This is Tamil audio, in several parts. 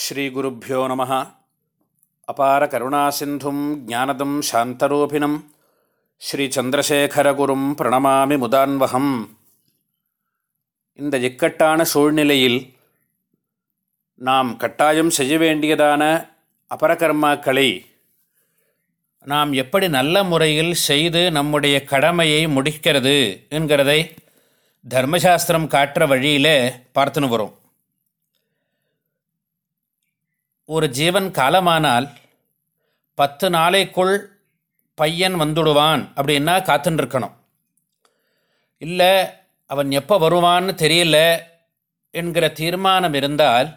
ஸ்ரீகுருப்போ நம. அபார கருணாசிந்தும் ஜானதம் சாந்தரூபிணம். ஸ்ரீச்சந்திரசேகரகுரும் பிரணமாமி முதான்வகம். இந்த இக்கட்டான சூழ்நிலையில் நாம் கட்டாயம் செய்ய வேண்டியதான அபரகர்மாக்களை நாம் எப்படி நல்ல முறையில் செய்து நம்முடைய கடமையை முடிக்கிறது என்கிறதை தர்மசாஸ்திரம் காட்டுற வழியில் பார்த்துன்னு வரும். ஒரு ஜீவன் காலமானால் பத்து நாளைக்குள் பையன் வந்துடுவான் அப்படின்னா காத்துன்ருக்கணும் இல்லை அவன் எப்போ வருவான்னு தெரியல என்கிற தீர்மானம் இருந்தால்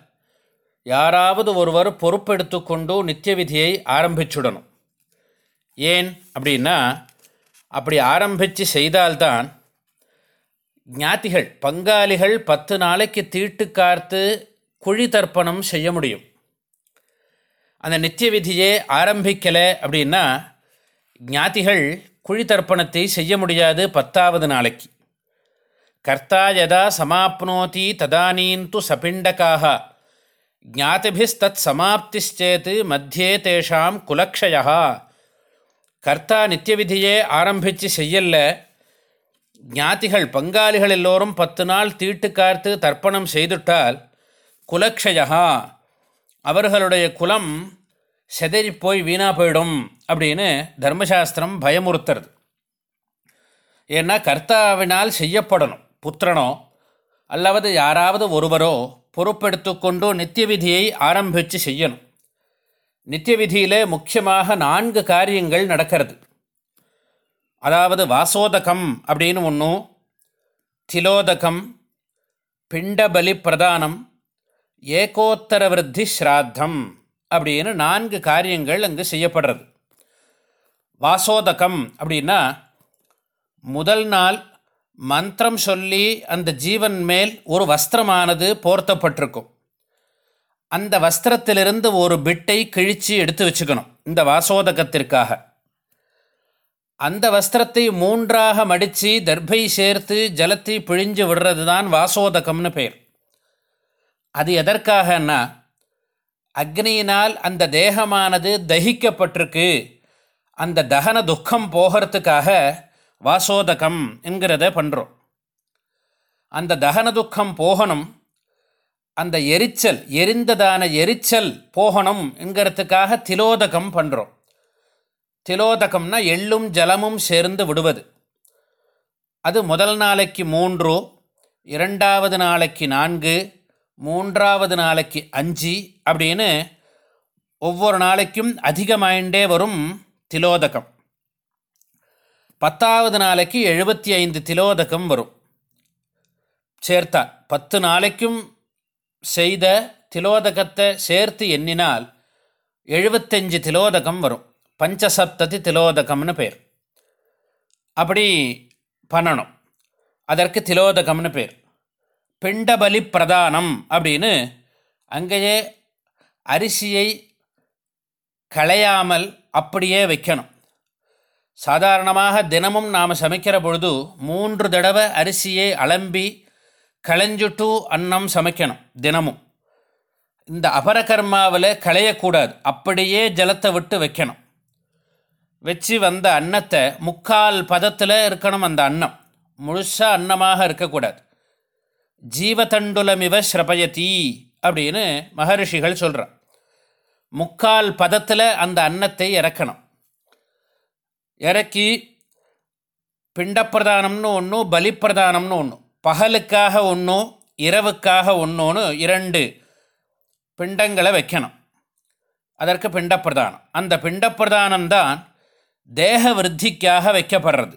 யாராவது ஒருவர் பொறுப்பெடுத்து கொண்டு நித்திய விதியை ஆரம்பிச்சுடணும். ஏன் அப்படின்னா அப்படி ஆரம்பித்து செய்தால்தான் ஞாத்திகள் பங்காளிகள் பத்து நாளைக்கு தீட்டு காத்து குழி தர்ப்பணம் செய்ய முடியும். அந்த நித்திய விதியே ஆரம்பிக்கலை அப்படின்னா ஞாத்திகள் குழித்தர்ப்பணத்தை செய்ய முடியாது பத்தாவது நாளைக்கு. கர்த்தா யதா சமாப்னோதி ததானீந்து சபிண்டக்காக ஜாதிபிஸ்தத் சமாப்திச்சேத் மத்தியே தேஷாம் குலக்ஷயா கர்த்தா நித்திய விதியே ஆரம்பித்து செய்யல. ஞாத்திகள் பங்காளிகள் எல்லோரும் பத்து நாள் தீட்டு காத்து தர்ப்பணம் செய்துட்டால் குலக்ஷயா அவர்களுடைய குலம் செதறி போய் வீணாக போயிடும் அப்படின்னு தர்மசாஸ்திரம் பயமுறுத்துறது. ஏன்னா கர்த்தாவினால் செய்யப்படணும். புத்திரனோ அல்லவது யாராவது ஒருவரோ பொறுப்பெடுத்து கொண்டு நித்திய விதியை ஆரம்பித்து செய்யணும். நித்திய விதியில் முக்கியமாக நான்கு காரியங்கள் நடக்கிறது. அதாவது வாசோதகம் அப்படின்னு ஒன்றும் திலோதகம் பிண்டபலி பிரதானம் ஏகோத்தர விருத்தி ஸ்ராத்தம் அப்படின்னு நான்கு காரியங்கள் அங்கு செய்யப்படுறது. வாசோதகம் அப்படின்னா முதல் நாள் மந்திரம் சொல்லி அந்த ஜீவன் மேல் ஒரு வஸ்திரமானது போர்த்தப்பட்டிருக்கும். அந்த வஸ்திரத்திலிருந்து ஒரு பிட்டை கிழித்து எடுத்து வச்சுக்கணும் இந்த வாசோதகத்திற்காக. அந்த வஸ்திரத்தை மூன்றாக மடித்து தர்பை சேர்த்து ஜலத்தை பிழிஞ்சு விடுறது தான் வாசோதகம்னு பெயர் அது எதற்காகன்னா அக்னியினால் அந்த தேகமானது தகிக்கப்பட்டிருக்கு. அந்த தகன துக்கம் போகிறதுக்காக வாசோதகம் என்கிறத பண்ணுறோம் அந்த தகன துக்கம் போகணும் அந்த எரிச்சல் எரிந்ததான எரிச்சல் போகணும் என்கிறதுக்காக திலோதகம் பண்ணுறோம் திலோதகம்னா எள்ளும் ஜலமும் சேர்ந்து விடுவது. அது முதல் நாளைக்கு மூன்று இரண்டாவது நாளைக்கு நான்கு மூன்றாவது நாளைக்கு அஞ்சு அப்படின்னு ஒவ்வொரு நாளைக்கும் அதிகமாயிண்டே வரும் திலோதகம். பத்தாவது நாளைக்கு எழுபத்தி ஐந்து திலோதகம் வரும். சேர்த்தா பத்து நாளைக்கும் செய்த திலோதகத்தை சேர்த்து எண்ணினால் எழுபத்தஞ்சு திலோதகம் வரும். பஞ்சசப்ததி திலோதகம்னு பேர். அப்படி பண்ணணும். அதற்கு திலோதகம்னு பேர். பிண்டபலி பிரதானம் அப்படின்னு அங்கேயே அரிசியை களையாமல் அப்படியே வைக்கணும். சாதாரணமாக தினமும் நாம் சமைக்கிற பொழுது மூன்று தடவை அரிசியை அலம்பி களைஞ்சுட்டு அன்னம் சமைக்கணும் தினமும். இந்த அபரகர்மாவில் களையக்கூடாது. அப்படியே ஜலத்தை விட்டு வைக்கணும். வச்சு வந்த அன்னத்தை முக்கால் பதத்தில் இருக்கணும் அந்த அன்னம். முழுசாக அன்னமாக இருக்கக்கூடாது. ஜீவதண்டுலமிவ ஸ்ரபயதி அப்படின்னு மகரிஷிகள் சொல்கிறான் முக்கால் பதத்தில் அந்த அன்னத்தை இறக்கணும். இறக்கி பிண்டப்பிரதானம்னு ஒன்று பலிப்பிரதானம்னு ஒன்று பகலுக்காக ஒன்றும் இரவுக்காக ஒன்றுன்னு இரண்டு பிண்டங்களை வைக்கணும். அதற்கு பிண்டப்பிரதானம். அந்த பிண்டப்பிரதானம்தான் தேக விருத்திக்காக வைக்கப்படுறது.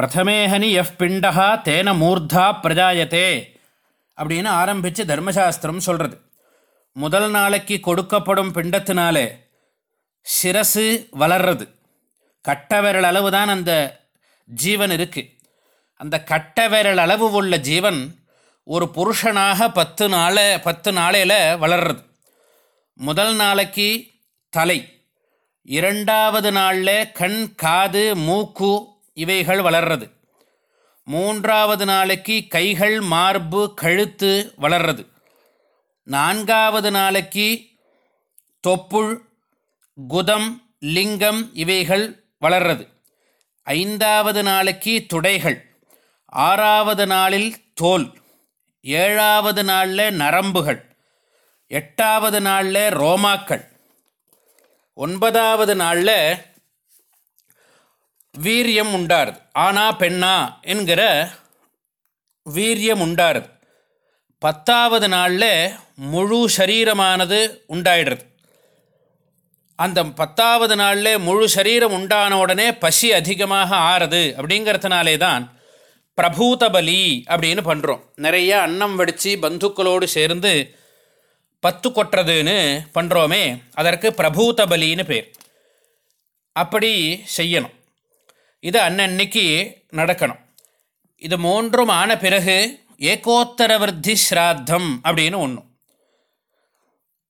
பிரதமேஹனி எஃப் பிண்டா தேன மூர்தா பிரஜாயத்தே அப்படின்னு ஆரம்பித்து தர்மசாஸ்திரம் சொல்கிறது முதல் நாளைக்கு கொடுக்கப்படும் பிண்டத்தினாலே சிரசு வளர்றது. கட்ட விரல் அளவு தான் அந்த ஜீவன் இருக்குது அந்த கட்ட விரல் அளவு உள்ள ஜீவன் ஒரு புருஷனாக பத்து நாளை பத்து நாளையில் வளர்றது. முதல் நாளைக்கு தலை. இரண்டாவது நாளில் கண் காது மூக்கு இவைகள் வளர்றது. மூன்றாவது நாளைக்கு கைகள் மார்பு கழுத்து வளர்றது. நான்காவது நாளைக்கு தொப்புள் குதம் லிங்கம் இவைகள் வளர்றது. ஐந்தாவது நாளைக்கு துடைகள். ஆறாவது நாளில் தோல். ஏழாவது நாளில் நரம்புகள். எட்டாவது நாளில் ரோமாக்கள். ஒன்பதாவது நாளில் வீரியம் உண்டாருது. ஆனா பெண்ணா என்கிற வீரியம் உண்டாருது. பத்தாவது நாளில் முழு சரீரமானது உண்டாயிடுறது. அந்த பத்தாவது நாளில் முழு சரீரம் உண்டான உடனே பசி அதிகமாக ஆறுது அப்படிங்கிறதுனாலே தான் பிரபூதபலி அப்படின்னு பண்ணுறோம் நிறைய அன்னம் வடித்து பந்துக்களோடு சேர்ந்து பத்து கொட்டுறதுன்னு பண்ணுறோமே அதற்கு பிரபூதபலின்னு பேர். அப்படி செய்யணும். இது அன்னன்னைக்கு நடக்கணும். இது மூன்றும் ஆன பிறகு ஏகோத்தர விருத்தி ஸ்ராத்தம் அப்படின்னு ஒன்று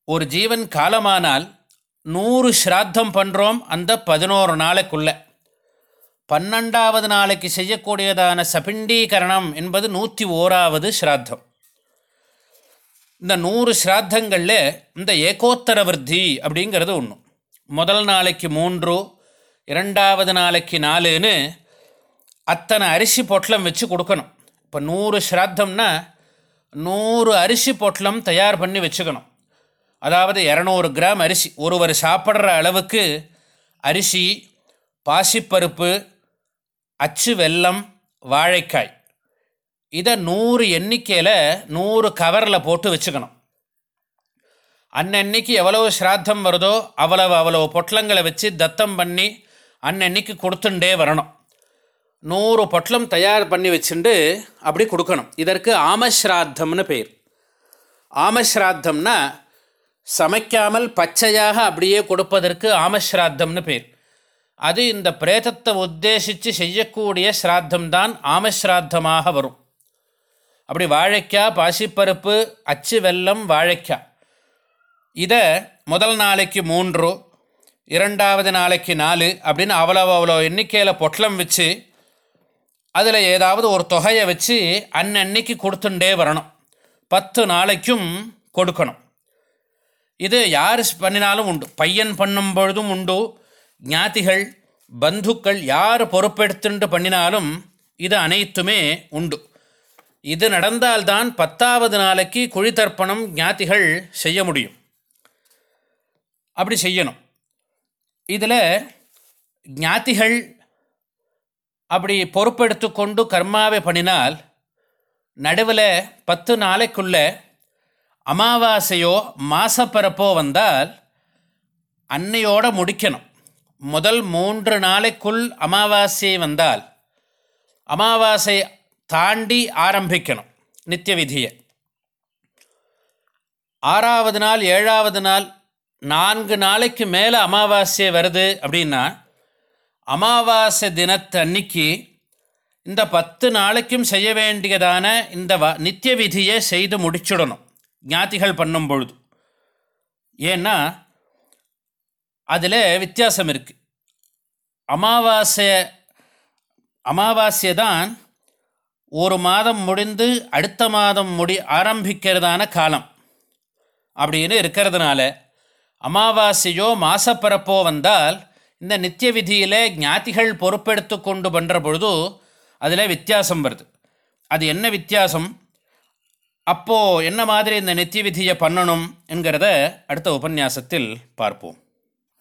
ஒரு ஜீவன் காலமானால் நூறு ஸ்ராத்தம் பண்ணுறோம் அந்த பதினோரு நாளைக்குள்ள. பன்னெண்டாவது நாளைக்கு செய்யக்கூடியதான சபிண்டீகரணம் என்பது நூற்றி ஓராவது ஸ்ராத்தம். இந்த நூறு ஸ்ராத்தங்களில் இந்த ஏகோத்தர விருத்தி அப்படிங்கிறது ஒன்று முதல் நாளைக்கு மூன்று இரண்டாவது நாளைக்கு நாலுன்னு அத்தனை அரிசி பொட்டலம் வச்சு கொடுக்கணும். இப்போ நூறு ஸ்ராத்தம்னா நூறு அரிசி பொட்டலம் தயார் பண்ணி வச்சுக்கணும். அதாவது இரநூறு கிராம் அரிசி. ஒருவர் சாப்பிட்ற அளவுக்கு அரிசி பாசிப்பருப்பு அச்சு வெல்லம் வாழைக்காய். இதை நூறு எண்ணிக்கையில் நூறு கவரில் போட்டு வச்சுக்கணும். அன்னன்னைக்கு எவ்வளவு ஸ்ராத்தம் வருதோ அவ்வளவு அவ்வளவு பொட்டலங்களை வச்சு தத்தம் பண்ணி அன்னன்னைக்கு கொடுத்துட்டே வரணும். நூறு பொட்டலம் தயார் பண்ணி வச்சுட்டு அப்படி கொடுக்கணும். இதற்கு ஆமஸ்ராத்தம்னு பேர். ஆமஸ்ராத்தம்னா சமைக்காமல் பச்சையாக அப்படியே கொடுப்பதற்கு ஆமஸ்ராத்தம்னு பேர். அது இந்த பிரேதத்தை உத்தேசித்து செய்யக்கூடிய ஸ்ராத்தம்தான் ஆமஸ்ராத்தமாக வரும். அப்படி வாழைக்காய் பாசிப்பருப்பு அச்சு வெல்லம் வாழைக்காய் இதை முதல் நாளைக்கு மூன்று இரண்டாவது நாளைக்கு நாலு அப்படின்னு அவ்வளோ அவ்வளோ எண்ணிக்கையில் பொட்டலம் வச்சு அதில் ஏதாவது ஒரு தொகையை வச்சு அன்னன்னைக்கு கொடுத்துட்டே வரணும். பத்து நாளைக்கும் கொடுக்கணும். இது யார் பண்ணினாலும் உண்டு. பையன் பண்ணும் பொழுதும் உண்டு. ஞாத்திகள் பந்துக்கள் யார் பொறுப்பெடுத்துட்டு பண்ணினாலும் இது அனைத்துமே உண்டு. இது நடந்தால்தான் பத்தாவது நாளைக்கு குழித்தர்ப்பணம் ஞாத்திகள் செய்ய முடியும். அப்படி செய்யணும். இதில் ஞாத்திகள் அப்படி பொறுப்பெடுத்து கொண்டு கர்மாவை பண்ணினால் நடுவில் பத்து நாளைக்குள்ள அமாவாசையோ மாசப்பரப்போ வந்தால் அன்னையோடு முடிக்கணும். முதல் மூன்று நாளைக்குள் அமாவாசை வந்தால் அமாவாசை தாண்டி ஆரம்பிக்கணும் நித்திய விதியை. ஆறாவது நாள் ஏழாவது நாள் நான்கு நாளைக்கு மேலே அமாவாசை வருது அப்படின்னா அமாவாசை தினத்தன்னைக்கு இந்த பத்து நாளைக்கும் செய்ய வேண்டியதான இந்த வ நித்திய விதியை செய்து முடிச்சுடணும். ஞாத்திகள் பண்ணும் பொழுது. ஏன்னா அதில் வித்தியாசம் இருக்குது அமாவாசை அமாவாசை தான் ஒரு மாதம் முடிந்து அடுத்த மாதம் முடி ஆரம்பிக்கிறதான காலம். அப்படின்னு இருக்கிறதுனால அமாவாசையோ மாசப்பரப்போ வந்தால் இந்த நித்திய விதியில் ஞாத்திகள் பொறுப்பெடுத்து கொண்டு பண்ணுற பொழுது அதில் வித்தியாசம் வருது. அது என்ன வித்தியாசம்? அப்போது என்ன மாதிரி இந்த நித்திய விதியை பண்ணணும் என்கிறத அடுத்த உபன்யாசத்தில் பார்ப்போம்.